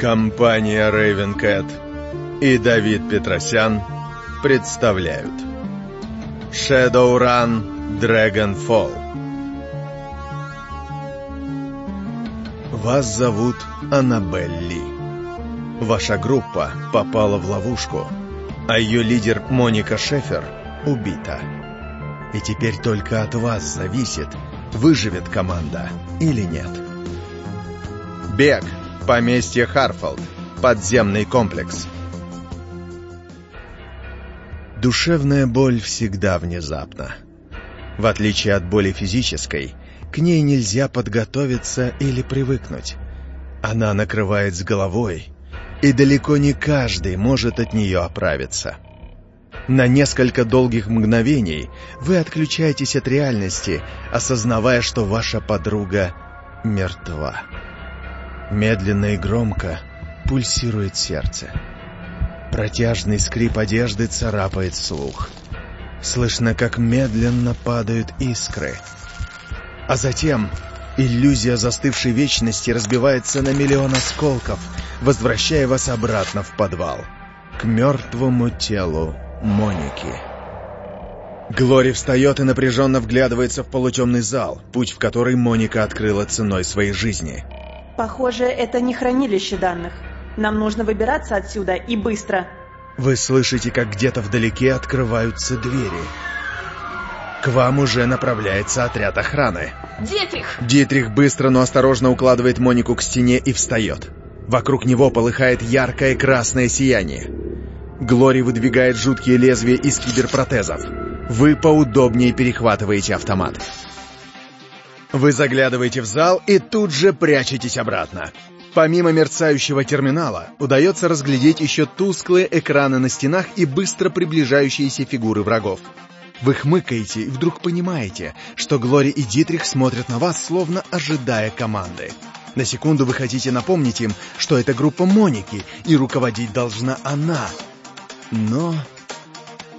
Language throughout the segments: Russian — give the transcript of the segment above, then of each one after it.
Компания Raven и Давид Петросян представляют Shadowrun Dragonfall Вас зовут Аннабель Ли. Ваша группа попала в ловушку, а ее лидер Моника Шефер убита. И теперь только от вас зависит, выживет команда или нет. Бег. Поместье Харфолд. Подземный комплекс. Душевная боль всегда внезапна. В отличие от боли физической, к ней нельзя подготовиться или привыкнуть. Она накрывает с головой, и далеко не каждый может от нее оправиться. На несколько долгих мгновений вы отключаетесь от реальности, осознавая, что ваша подруга мертва. Медленно и громко пульсирует сердце. Протяжный скрип одежды царапает слух. Слышно, как медленно падают искры. А затем иллюзия застывшей вечности разбивается на миллион осколков, возвращая вас обратно в подвал, к мертвому телу Моники. Глори встает и напряженно вглядывается в полутемный зал, путь в который Моника открыла ценой своей жизни — Похоже, это не хранилище данных. Нам нужно выбираться отсюда и быстро. Вы слышите, как где-то вдалеке открываются двери. К вам уже направляется отряд охраны. Дитрих! Дитрих быстро, но осторожно укладывает Монику к стене и встает. Вокруг него полыхает яркое красное сияние. Глори выдвигает жуткие лезвия из киберпротезов. Вы поудобнее перехватываете автомат. Вы заглядываете в зал и тут же прячетесь обратно. Помимо мерцающего терминала, удается разглядеть еще тусклые экраны на стенах и быстро приближающиеся фигуры врагов. Вы хмыкаете и вдруг понимаете, что Глори и Дитрих смотрят на вас, словно ожидая команды. На секунду вы хотите напомнить им, что это группа Моники, и руководить должна она. Но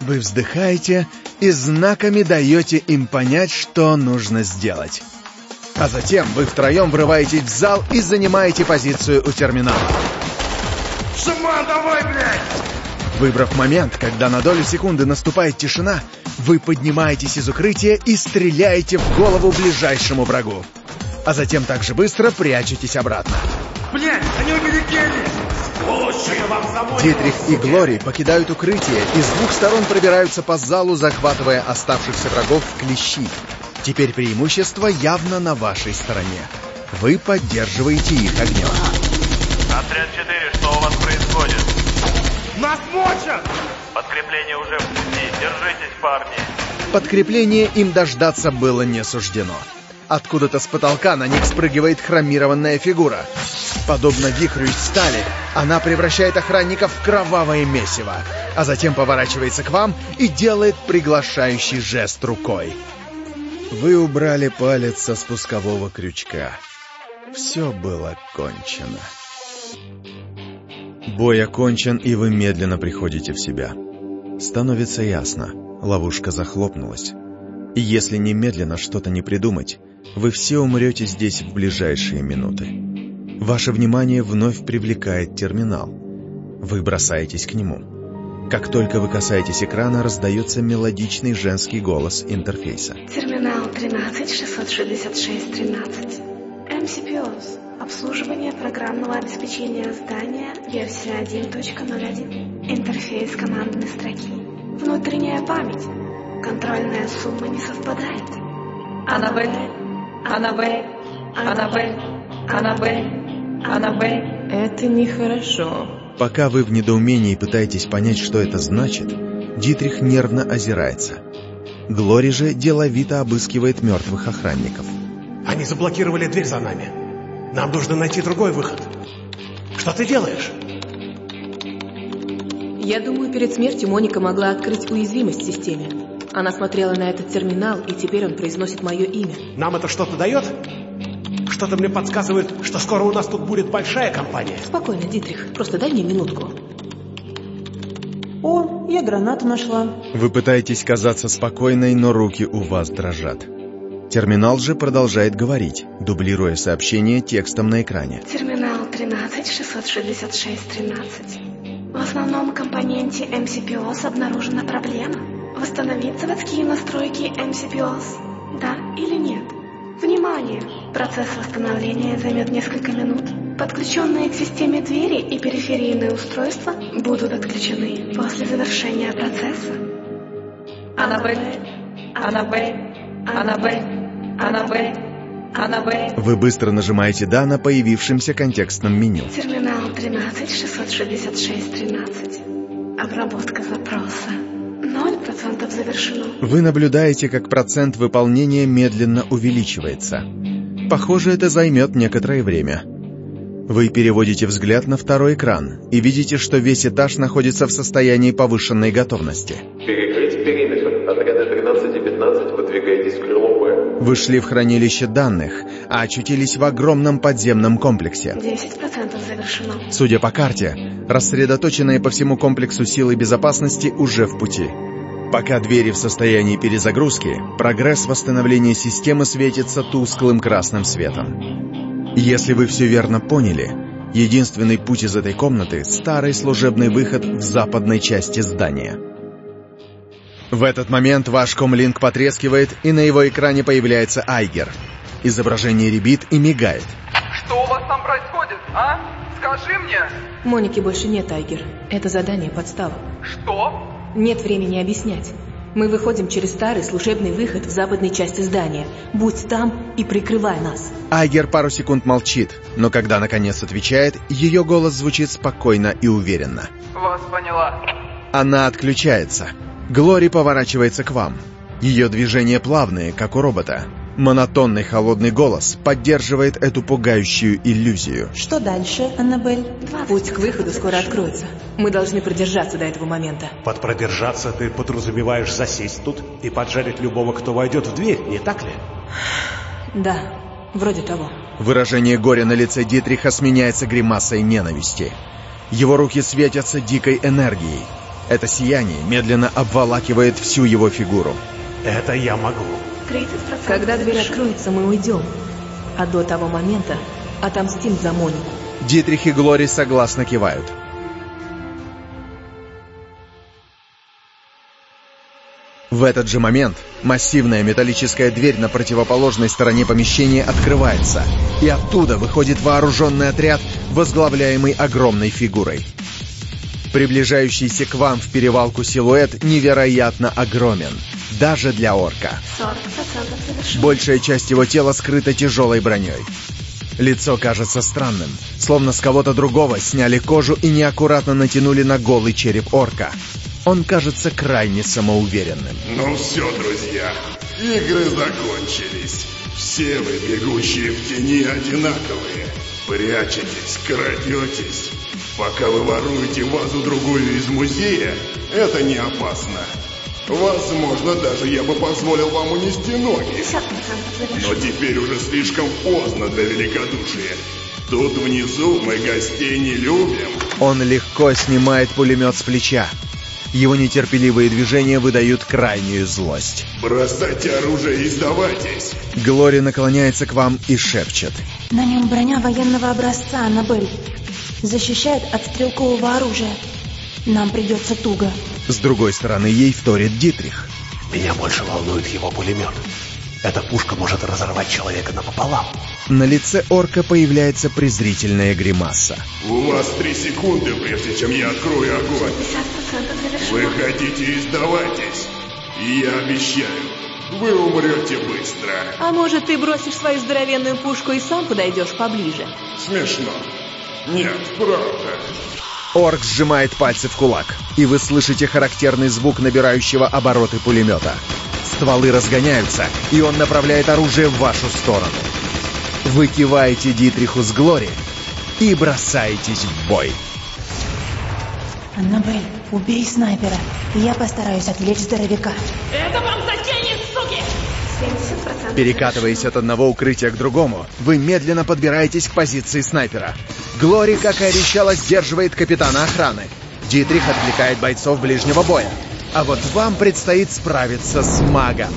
вы вздыхаете и знаками даете им понять, что нужно сделать. А затем вы втроем врываетесь в зал и занимаете позицию у терминала. Шаман, давай, блядь! Выбрав момент, когда на долю секунды наступает тишина, вы поднимаетесь из укрытия и стреляете в голову ближайшему врагу. А затем так же быстро прячетесь обратно. Блядь, они убили Дитрих и Глори покидают укрытие и с двух сторон пробираются по залу, захватывая оставшихся врагов в клещи. Теперь преимущество явно на вашей стороне. Вы поддерживаете их огнем. Отряд 4, что у вас происходит? Нас мочат! Подкрепление уже в пути. Держитесь, парни. Подкрепление им дождаться было не суждено. Откуда-то с потолка на них спрыгивает хромированная фигура. Подобно вихрю из стали, она превращает охранников в кровавое месиво, а затем поворачивается к вам и делает приглашающий жест рукой. Вы убрали палец со спускового крючка. Все было кончено. Бой окончен, и вы медленно приходите в себя. Становится ясно, ловушка захлопнулась. И если немедленно что-то не придумать, вы все умрете здесь в ближайшие минуты. Ваше внимание вновь привлекает терминал. Вы бросаетесь к нему. Как только вы касаетесь экрана, раздается мелодичный женский голос интерфейса. Терминал 1366613. MCPOS. Обслуживание программного обеспечения здания. Версия 1.01. Интерфейс командной строки. Внутренняя память. Контрольная сумма не совпадает. Аннабель, Аннабель, Аннабель, Аннабель, Аннабель. Это нехорошо. Пока вы в недоумении пытаетесь понять, что это значит, Дитрих нервно озирается. Глори же деловито обыскивает мертвых охранников. Они заблокировали дверь за нами. Нам нужно найти другой выход. Что ты делаешь? Я думаю, перед смертью Моника могла открыть уязвимость в системе. Она смотрела на этот терминал, и теперь он произносит мое имя. Нам это что-то дает? Что-то мне подсказывает, что скоро у нас тут будет большая компания. Спокойно, Дитрих, просто дай мне минутку. О, я гранату нашла. Вы пытаетесь казаться спокойной, но руки у вас дрожат. Терминал же продолжает говорить, дублируя сообщение текстом на экране. Терминал 1366613. В основном компоненте MCPOS обнаружена проблема. Восстановить заводские настройки MCPOS? Да или нет? Внимание! Процесс восстановления займет несколько минут. Подключенные к системе двери и периферийные устройства будут отключены после завершения процесса. Аннабель, Аннабель, Аннабель, Аннабель, Аннабель. Вы быстро нажимаете «Да» на появившемся контекстном меню. Терминал 1366613. Обработка запроса. 0% завершено. Вы наблюдаете, как процент выполнения медленно увеличивается. Похоже, это займет некоторое время. Вы переводите взгляд на второй экран и видите, что весь этаж находится в состоянии повышенной готовности. Перекрыть периметр. Отряды 13 и 15 выдвигайтесь в крыло Б. Вы шли в хранилище данных, а очутились в огромном подземном комплексе. 10% завершено. Судя по карте, рассредоточенные по всему комплексу силы безопасности уже в пути. Пока двери в состоянии перезагрузки, прогресс восстановления системы светится тусклым красным светом. Если вы все верно поняли, единственный путь из этой комнаты — старый служебный выход в западной части здания. В этот момент ваш комлинк потрескивает, и на его экране появляется Айгер. Изображение ребит и мигает. Что у вас там происходит, а? Скажи мне. Моники больше нет, Айгер. Это задание подстава. Что? Нет времени объяснять. Мы выходим через старый служебный выход в западной части здания. Будь там и прикрывай нас. Айгер пару секунд молчит, но когда наконец отвечает, ее голос звучит спокойно и уверенно. Вас поняла. Она отключается. Глори поворачивается к вам. Ее движения плавные, как у робота. Монотонный холодный голос поддерживает эту пугающую иллюзию. Что дальше, Аннабель? 20% Путь к выходу скоро откроется. Мы должны продержаться до этого момента. Под продержаться ты подразумеваешь засесть тут и поджарить любого, кто войдет в дверь, не так ли? Да, вроде того. Выражение горя на лице Дитриха сменяется гримасой ненависти. Его руки светятся дикой энергией. Это сияние медленно обволакивает всю его фигуру. Это я могу. 30% Когда дверь откроется, мы уйдем. А до того момента отомстим за Монику. Дитрих и Глори согласно кивают. В этот же момент массивная металлическая дверь на противоположной стороне помещения открывается, и оттуда выходит вооруженный отряд, возглавляемый огромной фигурой. Приближающийся к вам в перевалку силуэт невероятно огромен, даже для орка. 40% завершено. Большая часть его тела скрыта тяжелой броней. Лицо кажется странным, словно с кого-то другого сняли кожу и неаккуратно натянули на голый череп орка. Он кажется крайне самоуверенным. Ну все, друзья, игры закончились. Все вы, бегущие в тени, одинаковые. Прячетесь, крадетесь. Пока вы воруете вазу-другую из музея, это не опасно. Возможно, даже я бы позволил вам унести ноги. 50% Но теперь уже слишком поздно для великодушия. Тут внизу мы гостей не любим. Он легко снимает пулемет с плеча. Его нетерпеливые движения выдают крайнюю злость. Бросайте оружие и сдавайтесь. Глори наклоняется к вам и шепчет. На нем броня военного образца, Аннабель. Защищает от стрелкового оружия. Нам придется туго. С другой стороны ей вторит Дитрих. Меня больше волнует его пулемет. Эта пушка может разорвать человека напополам. На лице орка появляется презрительная гримаса. У вас три секунды, прежде чем я открою огонь. 50% завершено. Выходите и сдавайтесь. И я обещаю, вы умрете быстро. А может, ты бросишь свою здоровенную пушку и сам подойдешь поближе? Смешно. Нет, правда. Орк сжимает пальцы в кулак, и вы слышите характерный звук набирающего обороты пулемета. Стволы разгоняются, и он направляет оружие в вашу сторону. Вы киваете Дитриху с Глори и бросаетесь в бой. Аннабель, убей снайпера. Я постараюсь отвлечь здоровяка. 70% Перекатываясь от одного укрытия к другому, вы медленно подбираетесь к позиции снайпера. Глори, как и обещала, сдерживает капитана охраны. Дитрих отвлекает бойцов ближнего боя. А вот вам предстоит справиться с магом.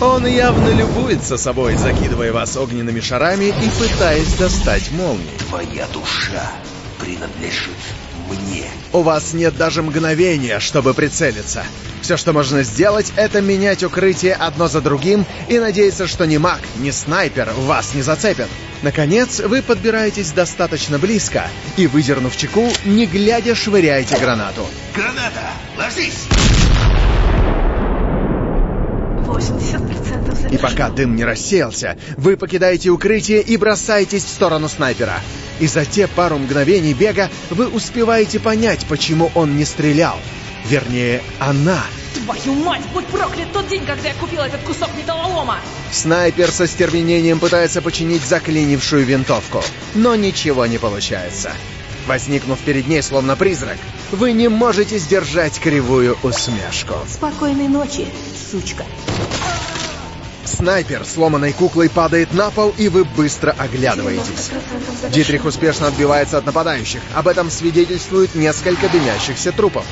Он явно любуется собой, закидывая вас огненными шарами и пытаясь достать молнии. Твоя душа принадлежит мне. У вас нет даже мгновения, чтобы прицелиться. Все, что можно сделать, это менять укрытие одно за другим и надеяться, что ни маг, ни снайпер вас не зацепят. Наконец, вы подбираетесь достаточно близко и, выдернув чеку, не глядя, швыряете гранату. Граната! Ложись! 80% завершено. И пока дым не рассеялся, вы покидаете укрытие и бросаетесь в сторону снайпера. И за те пару мгновений бега вы успеваете понять, почему он не стрелял. Вернее, она. Твою мать, будь проклят тот день, когда я купил этот кусок металлолома! Снайпер со стервенением пытается починить заклинившую винтовку, но ничего не получается. Возникнув перед ней словно призрак, вы не можете сдержать кривую усмешку. Спокойной ночи, сучка. Снайпер сломанной куклой падает на пол, и вы быстро оглядываетесь. 90% завершено. Дитрих успешно отбивается от нападающих. Об этом свидетельствует несколько дымящихся трупов.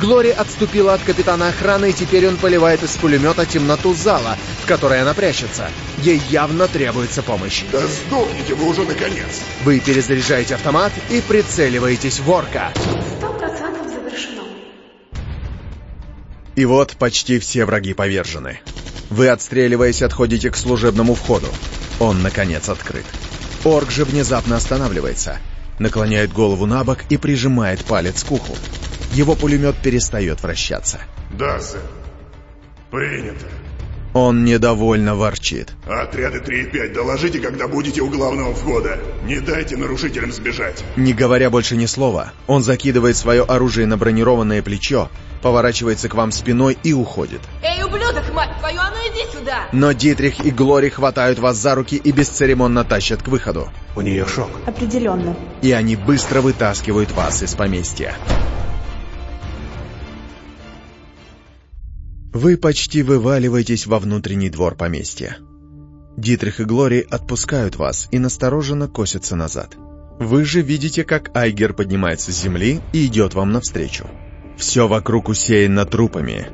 Глори отступила от капитана охраны, и теперь он поливает из пулемета темноту зала, в которой она прячется. Ей явно требуется помощь. Да сдохните вы уже наконец! Вы перезаряжаете автомат и прицеливаетесь в орка. 100% завершено. И вот почти все враги повержены. Вы, отстреливаясь, отходите к служебному входу. Он, наконец, открыт. Орк же внезапно останавливается, наклоняет голову на бок и прижимает палец к уху. Его пулемет перестает вращаться. Да, сэр. Принято. Он недовольно ворчит. Отряды 3 и 5 доложите, когда будете у главного входа. Не дайте нарушителям сбежать. Не говоря больше ни слова, он закидывает свое оружие на бронированное плечо, поворачивается к вам спиной и уходит. Эй, ублюдок, мать твою, а ну иди сюда! Но Дитрих и Глори хватают вас за руки и бесцеремонно тащат к выходу. У нее шок. Определенно. И они быстро вытаскивают вас из поместья. Вы почти вываливаетесь во внутренний двор поместья. Дитрих и Глори отпускают вас и настороженно косятся назад. Вы же видите, как Айгер поднимается с земли и идет вам навстречу. Все вокруг усеяно трупами.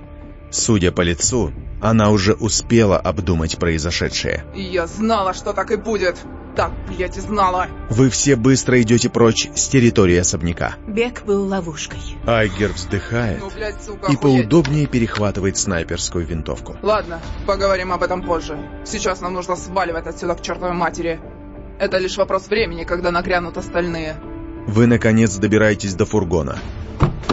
Судя по лицу, она уже успела обдумать произошедшее. Я знала, что так и будет. Так, блядь, и знала. Вы все быстро идете прочь с территории особняка. Бег был ловушкой. Айгер вздыхает Ну, блядь, сука, и охуеть. поудобнее перехватывает снайперскую винтовку. Ладно, поговорим об этом позже. Сейчас нам нужно сваливать отсюда к чертовой матери. Это лишь вопрос времени, когда нагрянут остальные. Вы, наконец, добираетесь до фургона.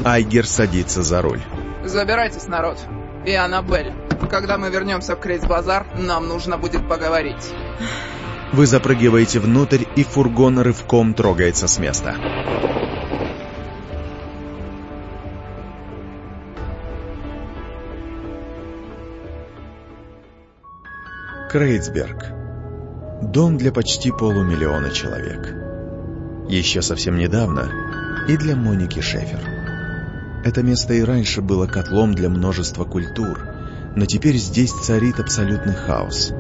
Айгер садится за руль. Забирайтесь, народ. И Аннабель. Когда мы вернемся в Крейс-базар, нам нужно будет поговорить. Вы запрыгиваете внутрь, и фургон рывком трогается с места. Крейцберг. Дом для почти полумиллиона человек. Еще совсем недавно и для Моники Шефер. Это место и раньше было котлом для множества культур, но теперь здесь царит абсолютный хаос.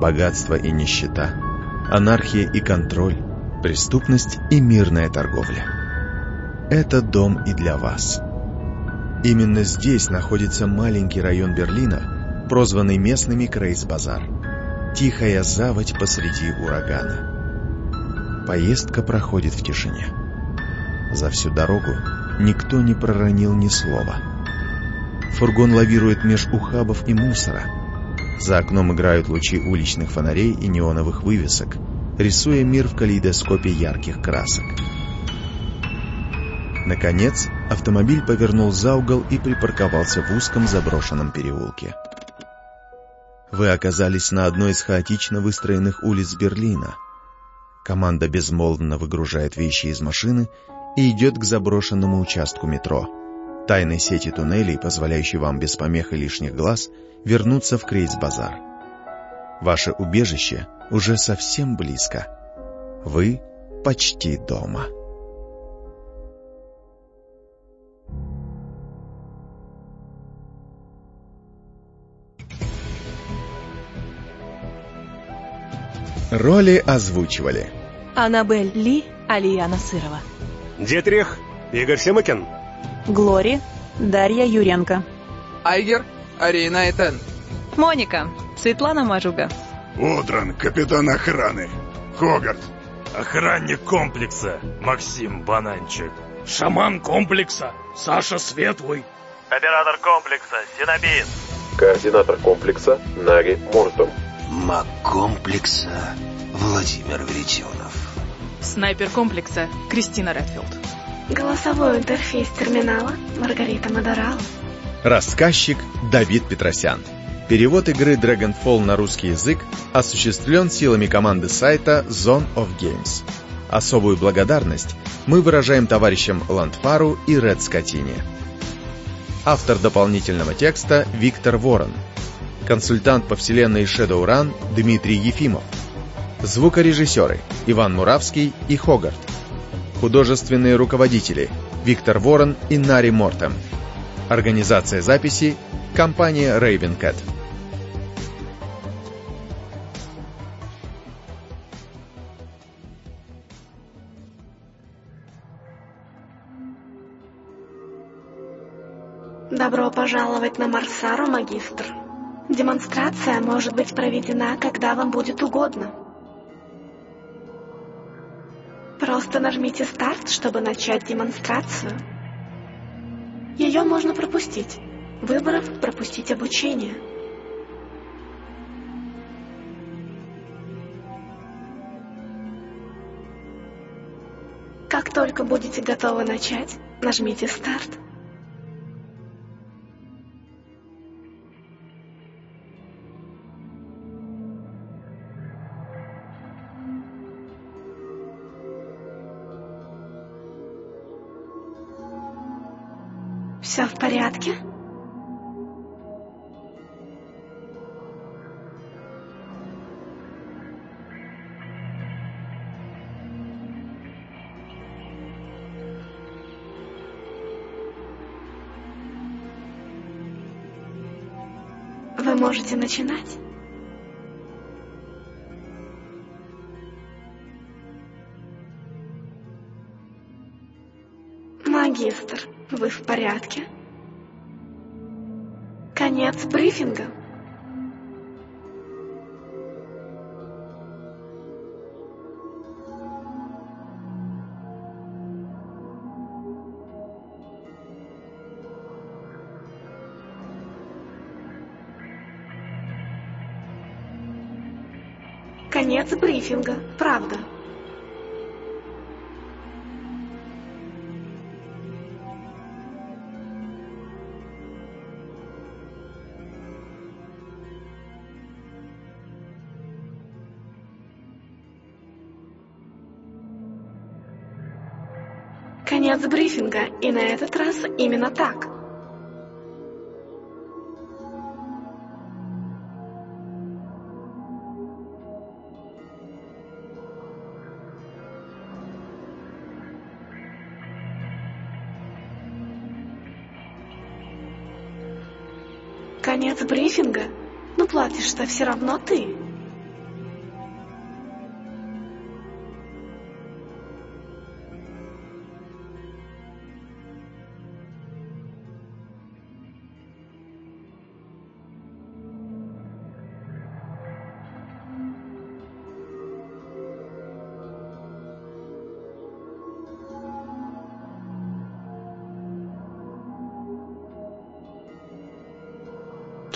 Богатство и нищета, анархия и контроль, преступность и мирная торговля. Это дом и для вас. Именно здесь находится маленький район Берлина, прозванный местными Крейс-базар. Тихая заводь посреди урагана. Поездка проходит в тишине. За всю дорогу никто не проронил ни слова. Фургон лавирует меж ухабов и мусора. За окном играют лучи уличных фонарей и неоновых вывесок, рисуя мир в калейдоскопе ярких красок. Наконец, автомобиль повернул за угол и припарковался в узком заброшенном переулке. Вы оказались на одной из хаотично выстроенных улиц Берлина. Команда безмолвно выгружает вещи из машины и идет к заброшенному участку метро, тайной сети туннелей, позволяющей вам без помех и лишних глаз вернуться в Крейс-базар. Ваше убежище уже совсем близко. Вы почти дома. Роли озвучивали Аннабель Ли, Алия Насырова. Дитрих, Игорь Семыкин. Глори, Дарья Юренко. Айгер, Арина Этен. Моника, Светлана Мажуга. Одран, капитан охраны. Хогарт. Охранник комплекса Максим Бананчик. Шаман комплекса Саша Светлый. Оператор комплекса Синобит. Координатор комплекса Нари Мортон. Маг комплекса Владимир Веретенов. Снайпер комплекса Кристина Редфилд. Голосовой интерфейс терминала Маргарита Мадорал. Рассказчик Давид Петросян. Перевод игры Dragonfall на русский язык осуществлен силами команды сайта Zone of Games. Особую благодарность мы выражаем товарищам Ландфару и Ред Скотине. Автор дополнительного текста Виктор Ворон. Консультант по вселенной Shadowrun Дмитрий Ефимов. Звукорежиссеры Иван Муравский и Хогарт. Художественные руководители Виктор Ворон и Нари Мортем. Организация записи компания Raven Cat. Добро пожаловать на Марсару, магистр. Демонстрация может быть проведена, когда вам будет угодно. Просто нажмите старт, чтобы начать демонстрацию. Ее можно пропустить. Выбрав «Пропустить обучение». Как только будете готовы начать, нажмите «Старт». Все в порядке? Вы можете начинать. Магистр, вы в порядке? Конец брифинга. Конец брифинга, правда. Конец брифинга, и на этот раз именно так. Конец брифинга? Ну платишь-то все равно ты.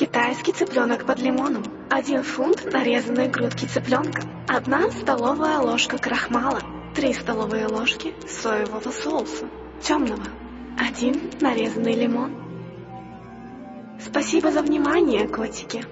Китайский цыпленок под лимоном. Один фунт нарезанной грудки цыпленка. Одна столовая ложка крахмала. Три столовые ложки соевого соуса. Темного. Один нарезанный лимон. Спасибо за внимание, котики.